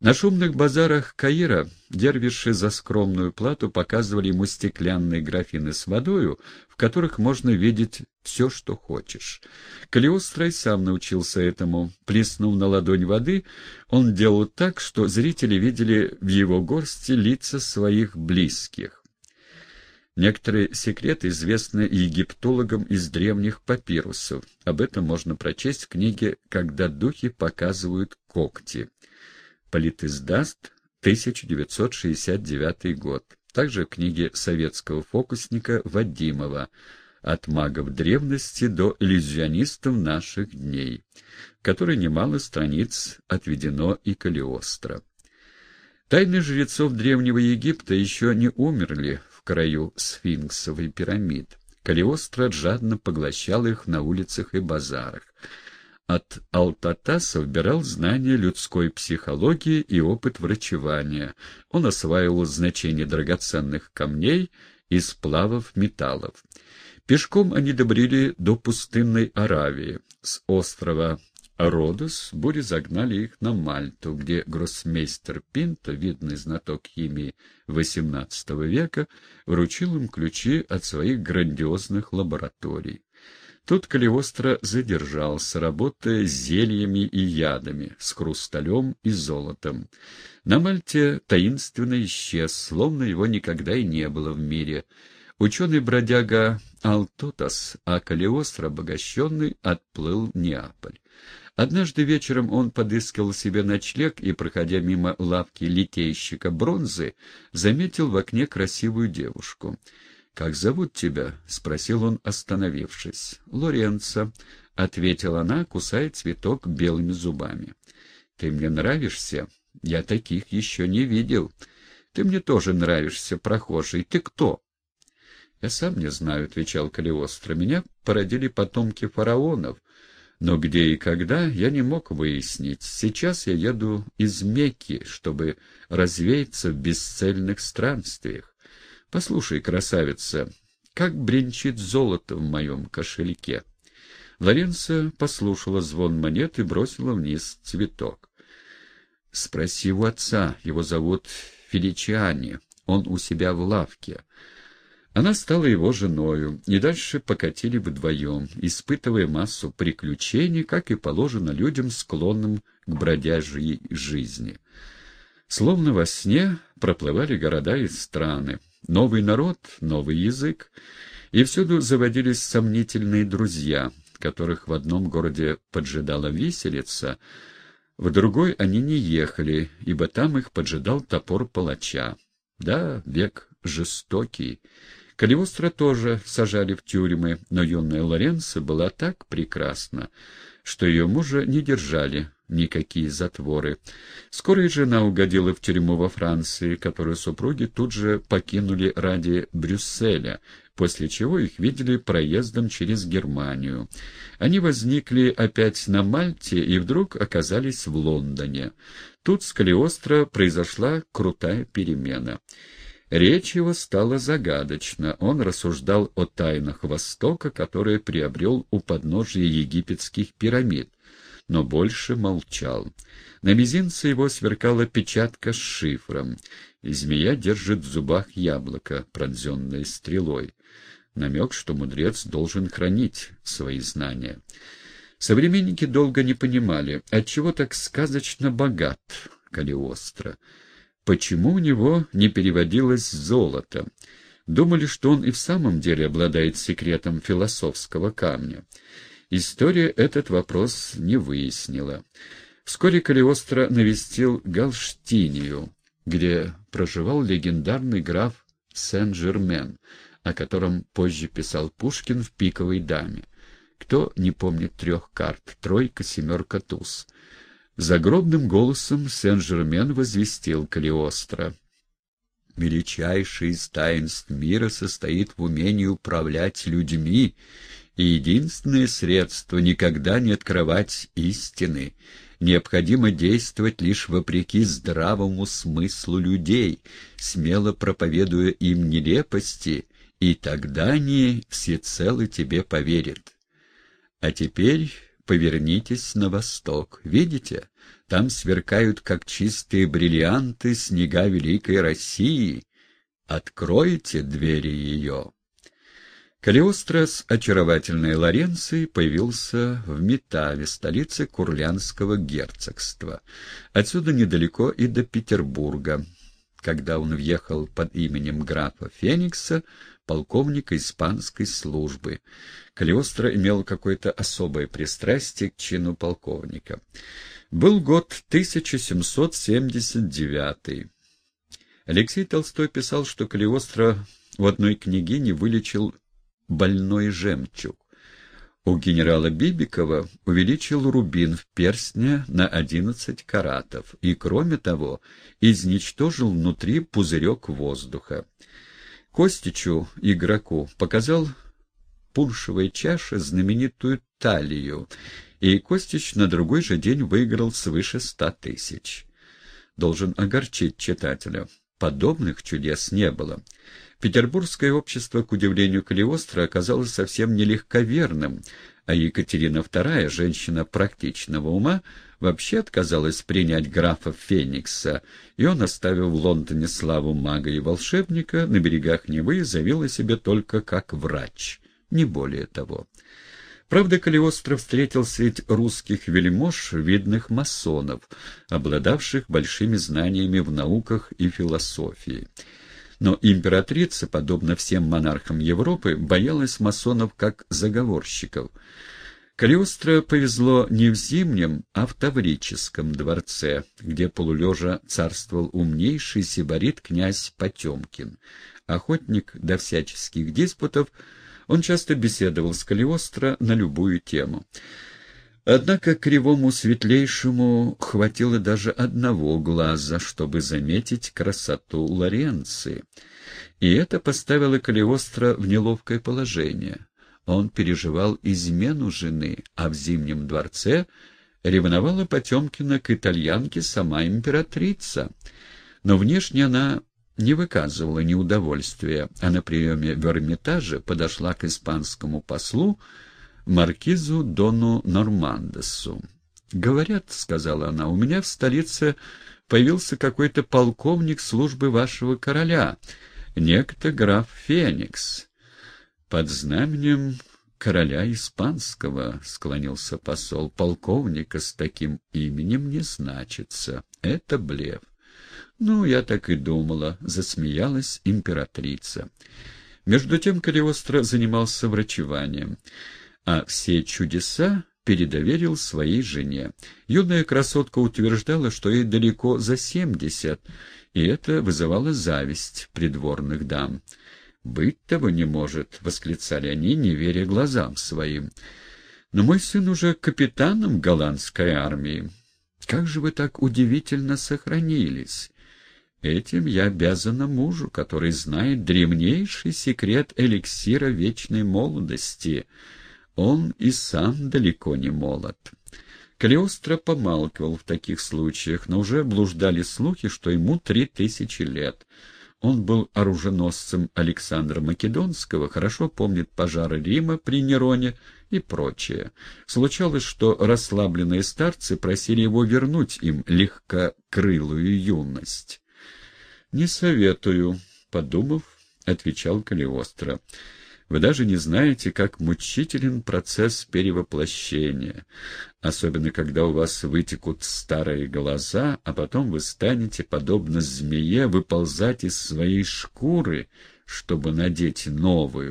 На шумных базарах Каира дервиши за скромную плату показывали ему стеклянные графины с водою, в которых можно видеть все, что хочешь. Калиостро сам научился этому. Плеснув на ладонь воды, он делал так, что зрители видели в его горсти лица своих близких. Некоторые секреты известны египтологам из древних папирусов. Об этом можно прочесть в книге «Когда духи показывают когти». Политиздаст, 1969 год. Также в книге советского фокусника Вадимова «От магов древности до иллюзионистов наших дней», в которой немало страниц отведено и Калиостро. Тайны жрецов Древнего Египта еще не умерли в краю сфинксов и пирамид. Калиостро жадно поглощал их на улицах и базарах. От Алтатаса вбирал знания людской психологии и опыт врачевания. Он осваивал значение драгоценных камней и сплавов металлов. Пешком они добрели до пустынной Аравии. С острова Родос бури загнали их на Мальту, где гроссмейстер Пинто, видный знаток химии XVIII века, вручил им ключи от своих грандиозных лабораторий. Тут Калиостро задержался, работая с зельями и ядами, с хрусталем и золотом. На Мальте таинственно исчез, словно его никогда и не было в мире. Ученый-бродяга Алтотас, а Калиостро, обогащенный, отплыл в Неаполь. Однажды вечером он подыскал себе ночлег и, проходя мимо лавки литейщика бронзы, заметил в окне красивую девушку. «Как зовут тебя?» — спросил он, остановившись. «Лоренцо», — ответила она, кусая цветок белыми зубами. «Ты мне нравишься? Я таких еще не видел. Ты мне тоже нравишься, прохожий. Ты кто?» «Я сам не знаю», — отвечал Калиостро. «Меня породили потомки фараонов». Но где и когда, я не мог выяснить. Сейчас я еду из Мекки, чтобы развеяться в бесцельных странствиях. Послушай, красавица, как бренчит золото в моем кошельке. Лоренцо послушала звон монет и бросила вниз цветок. Спроси у отца, его зовут Феличиани, он у себя в лавке. Она стала его женою, и дальше покатили вдвоем, испытывая массу приключений, как и положено людям, склонным к бродяжьей жизни. Словно во сне проплывали города и страны. Новый народ, новый язык. И всюду заводились сомнительные друзья, которых в одном городе поджидала виселица, в другой они не ехали, ибо там их поджидал топор палача. Да, век жестокий. Калиостро тоже сажали в тюрьмы, но юная Лоренцо была так прекрасна, что ее мужа не держали никакие затворы. Скоро и жена угодила в тюрьму во Франции, которую супруги тут же покинули ради Брюсселя, после чего их видели проездом через Германию. Они возникли опять на Мальте и вдруг оказались в Лондоне. Тут с Калиостро произошла крутая перемена. Речь его стала загадочна. Он рассуждал о тайнах Востока, которые приобрел у подножия египетских пирамид но больше молчал. На мизинце его сверкала печатка с шифром, змея держит в зубах яблоко, пронзенное стрелой. Намек, что мудрец должен хранить свои знания. Современники долго не понимали, отчего так сказочно богат Калиостро. Почему у него не переводилось золото? Думали, что он и в самом деле обладает секретом философского камня. История этот вопрос не выяснила. Вскоре Калиостро навестил Галштинию, где проживал легендарный граф Сен-Жермен, о котором позже писал Пушкин в «Пиковой даме». Кто не помнит трех карт? Тройка, семерка, туз. Загробным голосом Сен-Жермен возвестил Калиостро. «Величайший из таинств мира состоит в умении управлять людьми, и единственное средство — никогда не открывать истины. Необходимо действовать лишь вопреки здравому смыслу людей, смело проповедуя им нелепости, и тогда они всецело тебе поверят. А теперь повернитесь на восток. Видите? Там сверкают, как чистые бриллианты, снега великой России. Откройте двери ее. Калиостро с очаровательной Лоренцией появился в Метаве, столице Курлянского герцогства. Отсюда недалеко и до Петербурга. Когда он въехал под именем графа Феникса, полковника испанской службы. Калиостро имел какое-то особое пристрастие к чину полковника. Был год 1779. Алексей Толстой писал, что Калиостро в одной княгине вылечил больной жемчуг. У генерала Бибикова увеличил рубин в перстне на 11 каратов и, кроме того, изничтожил внутри пузырек воздуха. Костичу, игроку, показал пуншевой чаши знаменитую талию, и Костич на другой же день выиграл свыше ста тысяч. Должен огорчить читателя. Подобных чудес не было. Петербургское общество, к удивлению Калиостро, оказалось совсем нелегковерным, а Екатерина II, женщина практичного ума, вообще отказалась принять графа Феникса, и он, оставив в Лондоне славу мага и волшебника, на берегах Невы заявил о себе только как врач, не более того. Правда, Калиостро встретил средь русских вельмож видных масонов, обладавших большими знаниями в науках и философии. Но императрица, подобно всем монархам Европы, боялась масонов как заговорщиков. Калиостро повезло не в Зимнем, а в Таврическом дворце, где полулежа царствовал умнейший сибарит князь Потемкин. Охотник до всяческих диспутов, он часто беседовал с Калиостро на любую тему. Однако кривому светлейшему хватило даже одного глаза, чтобы заметить красоту Лоренции. И это поставило Калиостро в неловкое положение. Он переживал измену жены, а в Зимнем дворце ревновала Потемкина к итальянке сама императрица. Но внешне она не выказывала неудовольствия, а на приеме в Эрмитаже подошла к испанскому послу, маркизу Дону Нормандесу. «Говорят, — сказала она, — у меня в столице появился какой-то полковник службы вашего короля, некто граф Феникс. Под знаменем короля испанского, — склонился посол, — полковника с таким именем не значится. Это блеф. «Ну, я так и думала», — засмеялась императрица. Между тем Калиостро занимался врачеванием а все чудеса передоверил своей жене. Юная красотка утверждала, что ей далеко за семьдесят, и это вызывало зависть придворных дам. «Быть того не может», — восклицали они, не веря глазам своим. «Но мой сын уже капитаном голландской армии. Как же вы так удивительно сохранились!» Этим я обязана мужу, который знает древнейший секрет эликсира вечной молодости — он и сам далеко не молод. Калиостро помалкивал в таких случаях, но уже блуждали слухи, что ему три тысячи лет. Он был оруженосцем Александра Македонского, хорошо помнит пожары Рима при Нероне и прочее. Случалось, что расслабленные старцы просили его вернуть им легкокрылую юность. «Не советую», — подумав, отвечал Калиостро. Вы даже не знаете, как мучителен процесс перевоплощения, особенно когда у вас вытекут старые глаза, а потом вы станете, подобно змее, выползать из своей шкуры, чтобы надеть новую.